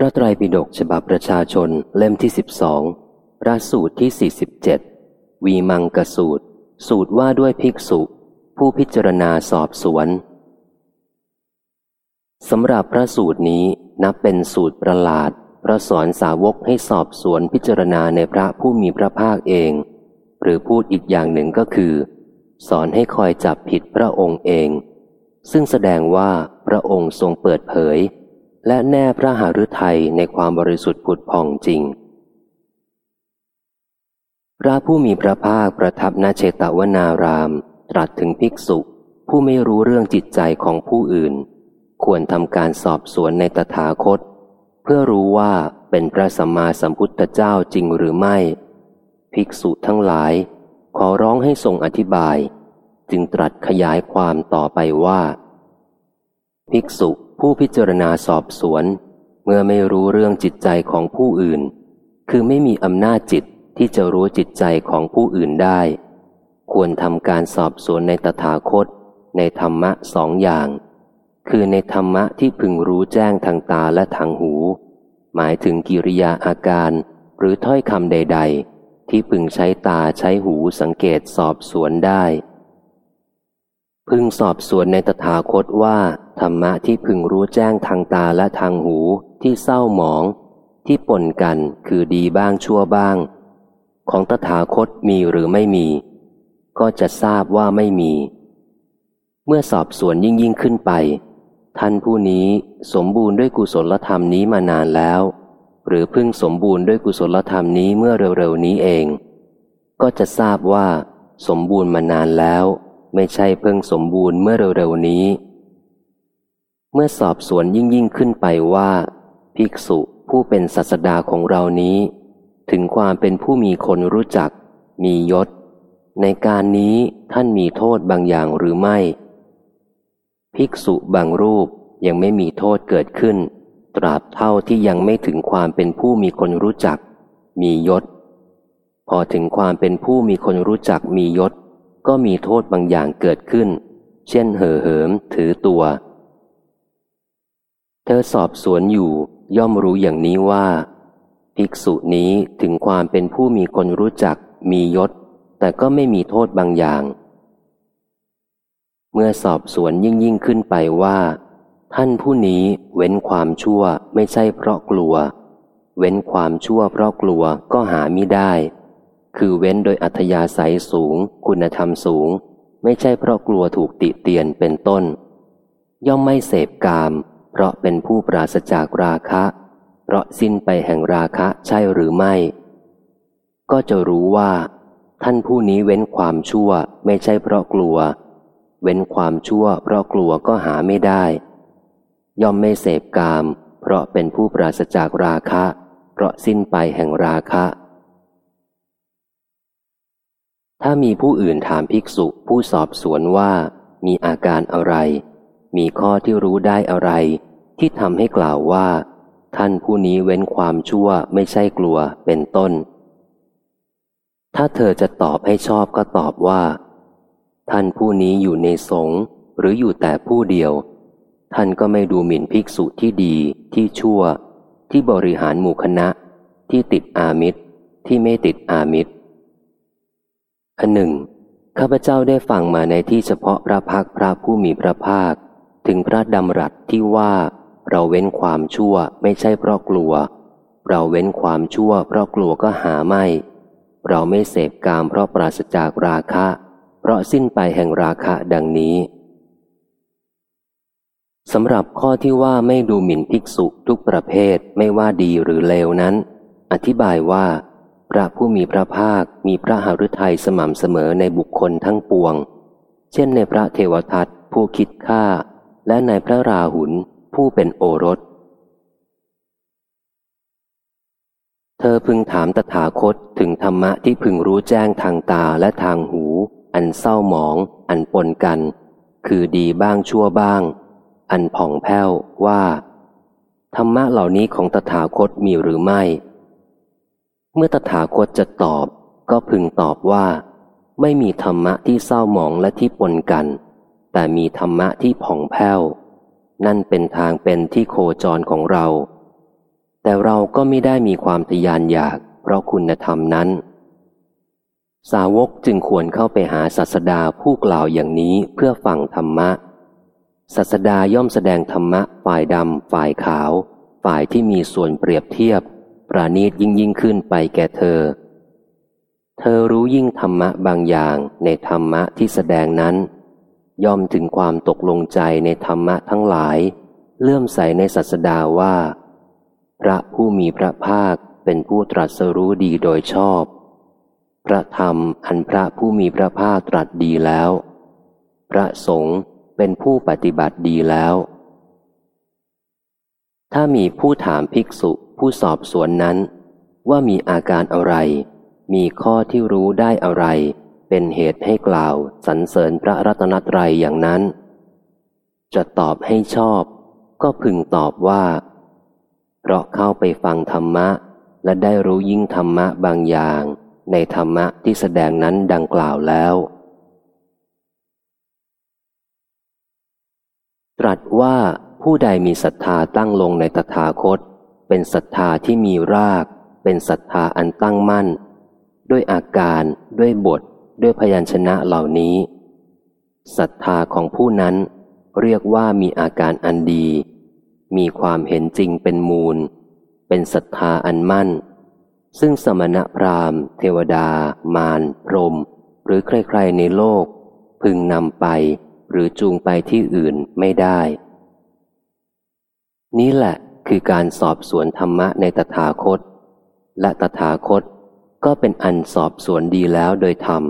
พระไตรปิฎกฉบับประชาชนเล่มที่สิบสองพระสูตรที่สี่สิบเจ็ดวีมังกสูตร สูตรว่าด้วยภิกษุ ผู้พิจารณาสอบสวนสำหรับพระสูตรนี้นับเป็นสูตรประหลาด พระสอนสาวกให้สอบสวนพิจารณาในพระผู้มีพระภาคเอง หรือพูดอีกอย่างหนึ่งก็คือ สอนให้คอยจับผิดพระองค์เอง ซึ่งแสดงว่าพระองค์ทรงเปิดเผย และแน่พระหฤทัยในความบริสุทธิ์ผุดผ่องจริง พระผู้มีพระภาคประทับนาเชตวนาราม ตรัสถึงภิกษุผู้ไม่รู้เรื่องจิตใจของผู้อื่น ควรทำการสอบสวนในตถาคต เพื่อรู้ว่าเป็นพระสัมมาสัมพุทธเจ้าจริงหรือไม่ ภิกษุทั้งหลาย ขอร้องให้ทรงอธิบาย จึงตรัสขยายความต่อไปว่า ภิกษุ ผู้พิจารณาสอบสวน เมื่อไม่รู้เรื่องจิตใจของผู้อื่น คือไม่มีอำนาจจิตที่จะรู้จิตใจของผู้อื่นได้ ควรทำการสอบสวนในตถาคต ในธรรมะสองอย่าง คือในธรรมะที่พึงรู้แจ้งทางตาและทางหู หมายถึงกิริยาอาการหรือถ้อยคำใด ๆ ที่พึงใช้ตาใช้หูสังเกตสอบสวนได้ พึงสอบสวนในตถาคตว่า ธรรมะที่พึงรู้แจ้งทางตาและทางหูที่เศร้าหมอง ที่ปนกันคือดีบ้างชั่วบ้าง ของตถาคตมีหรือไม่มี ก็จะทราบว่าไม่มี เมื่อสอบสวนยิ่งยิ่งขึ้นไป ท่านผู้นี้สมบูรณ์ด้วยกุศลธรรมนี้มานานแล้ว หรือพึ่งสมบูรณ์ด้วยกุศลธรรมนี้เมื่อเร็วๆนี้เอง ก็จะทราบว่า สมบูรณ์มานานแล้ว ไม่ใช่เพิ่งสมบูรณ์เมื่อเร็วๆนี้ เมื่อสอบสวนยิ่งยิ่งขึ้นไปว่า ภิกษุผู้เป็นศาสดาของเรานี้ ถึงความเป็นผู้มีคนรู้จัก มียศ ในการนี้ท่านมีโทษบางอย่างหรือไม่ ภิกษุบางรูปยังไม่มีโทษเกิดขึ้น ตราบเท่าที่ยังไม่ถึงความเป็นผู้มีคนรู้จัก มียศ พอถึงความเป็นผู้มีคนรู้จักมียศ ก็มีโทษบางอย่างเกิดขึ้น เช่นเห่อเหิมถือตัว เธอสอบสวนอยู่ย่อมรู้อย่างนี้ว่า ภิกษุนี้ถึงความเป็นผู้มีคนรู้จักมียศ แต่ก็ไม่มีโทษบางอย่าง เมื่อสอบสวนยิ่งยิ่งขึ้นไปว่า ท่านผู้นี้เว้นความชั่วไม่ใช่เพราะกลัว เว้นความชั่วเพราะกลัวก็หาไม่ได้ คือเว้นโดยอัธยาศัยสูง คุณธรรมสูง ไม่ใช่เพราะกลัวถูกติเตียนเป็นต้น ย่อมไม่เสพกาม เพราะเป็นผู้ปราศจากราคะ เพราะสิ้นไปแห่งราคะใช่หรือไม่ ก็จะรู้ว่า ท่านผู้นี้เว้นความชั่วไม่ใช่เพราะกลัว เว้นความชั่วเพราะกลัวก็หาไม่ได้ ย่อมไม่เสพกาม เพราะเป็นผู้ปราศจากราคะ เพราะสิ้นไปแห่งราคะ ถ้ามีผู้อื่นถามภิกษุผู้สอบสวนว่ามีอาการอะไร มีข้อที่รู้ได้อะไร ที่ทำให้กล่าวว่า ท่านผู้นี้เว้นความชั่วไม่ใช่กลัวเป็นต้น ถ้าเธอจะตอบให้ชอบก็ตอบว่า ท่านผู้นี้อยู่ในสงฆ์หรืออยู่แต่ผู้เดียว ท่านก็ไม่ดูหมิ่นภิกษุที่ดีที่ชั่ว ที่บริหารหมู่คณะ ที่ติดอามิตร ที่ไม่ติดอามิตรอันหนึ่งข้าพเจ้าได้ฟังมาในที่เฉพาะพระพักพระผู้มีพระภาค ถึงพระดำรัสที่ว่า เราเว้นความชั่วไม่ใช่เพราะกลัว เราเว้นความชั่วเพราะกลัวก็หาไม่ เราไม่เสพกามเพราะปราศจากราคะ เพราะสิ้นไปแห่งราคะดังนี้สำหรับข้อที่ว่าไม่ดูหมิ่นภิกษุทุกประเภทไม่ว่าดีหรือเลวนั้น อธิบายว่า พระผู้มีพระภาคมีพระหฤทัยสม่ำเสมอในบุคคลทั้งปวง เช่นในพระเทวทัตผู้คิดฆ่า และในพระราหุล ผู้เป็นโอรส เธอพึงถามตถาคตถึงธรรมะที่พึงรู้แจ้งทางตาและทางหู อันเศร้าหมอง อันปนกัน คือดีบ้างชั่วบ้าง อันผ่องแผ้วว่า ธรรมะเหล่านี้ของตถาคตมีหรือไม่ เมื่อตถาคตจะตอบ ก็พึงตอบว่า ไม่มีธรรมะที่เศร้าหมองและที่ปนกัน แต่มีธรรมะที่ผ่องแผ้ว นั่นเป็นทางเป็นที่โคจรของเรา แต่เราก็ไม่ได้มีความทยานอยาก เพราะคุณธรรมนั้น สาวกจึงควรเข้าไปหาศาสดาผู้กล่าวอย่างนี้เพื่อฟังธรรมะศาสดาย่อมแสดงธรรมะฝ่ายดำฝ่ายขาว ฝ่ายที่มีส่วนเปรียบเทียบ ปราณีตยิ่งยิ่งขึ้นไปแก่เธอ เธอรู้ยิ่งธรรมะบางอย่างในธรรมะที่แสดงนั้น ย่อมถึงความตกลงใจในธรรมะทั้งหลาย เลื่อมใสในศาสดาว่า พระผู้มีพระภาคเป็นผู้ตรัสรู้ดีโดยชอบ พระธรรมอันพระผู้มีพระภาคตรัสดีแล้ว พระสงฆ์เป็นผู้ปฏิบัติดีแล้ว ถ้ามีผู้ถามภิกษุผู้สอบสวนนั้น ว่ามีอาการอะไร มีข้อที่รู้ได้อะไร เป็นเหตุให้กล่าวสรรเสริญพระรัตนตรัยอย่างนั้น จะตอบให้ชอบ ก็พึงตอบว่า เพราะเข้าไปฟังธรรมะ และได้รู้ยิ่งธรรมะบางอย่าง ในธรรมะที่แสดงนั้นดังกล่าวแล้ว ตรัสว่าผู้ใดมีศรัทธาตั้งลงในตถาคต เป็นศรัทธาที่มีราก เป็นศรัทธาอันตั้งมั่น ด้วยอาการด้วยบท ด้วยพยัญชนะเหล่านี้ศรัทธาของผู้นั้นเรียกว่ามีอาการอันดี มีความเห็นจริงเป็นมูล เป็นศรัทธาอันมั่น ซึ่งสมณะพราหมณ์ เทวดา มารพรม หรือใครๆในโลก พึงนำไปหรือจูงไปที่อื่นไม่ได้ นี้แหละคือการสอบสวนธรรมะในตถาคต และตถาคตก็เป็นอันสอบสวนดีแล้วโดยธรรม